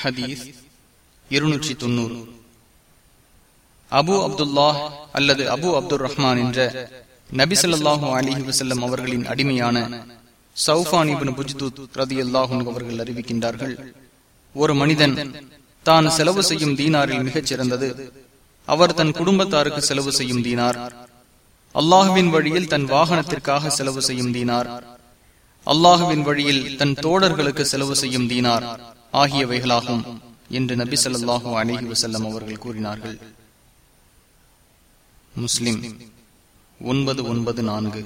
ஹதீஸ் இருநூற்றி தொண்ணூறு அபு அப்துல்லா அல்லது அபு அப்துல் ரஹ்மான் என்ற நபிசல்லாஹூ அலிஹி வசல்லம் அவர்களின் அடிமையான சௌஃபான் இபின் புஜ்தூத் ரதி அல்லாஹூன் அவர்கள் அறிவிக்கின்றார்கள் ஒரு மனிதன் தான் செலவு செய்யும் தீனாரில் மிகச் சிறந்தது. அவர் தன் குடும்பத்தாருக்கு செலவு செய்யும் தீனார். அல்லாஹுவின் வழியில் தன் வாகனத்திற்காக செலவு செய்யும் தீனார். அல்லாஹுவின் வழியில் தன் தோழர்களுக்கு செலவு செய்யும் தீனார். ஆகியவைகளாகும் என்று நபி சொல்லாஹு அலஹி வசல்லம் அவர்கள் கூறினார்கள். முஸ்லிம் ஒன்பது ஒன்பது நான்கு.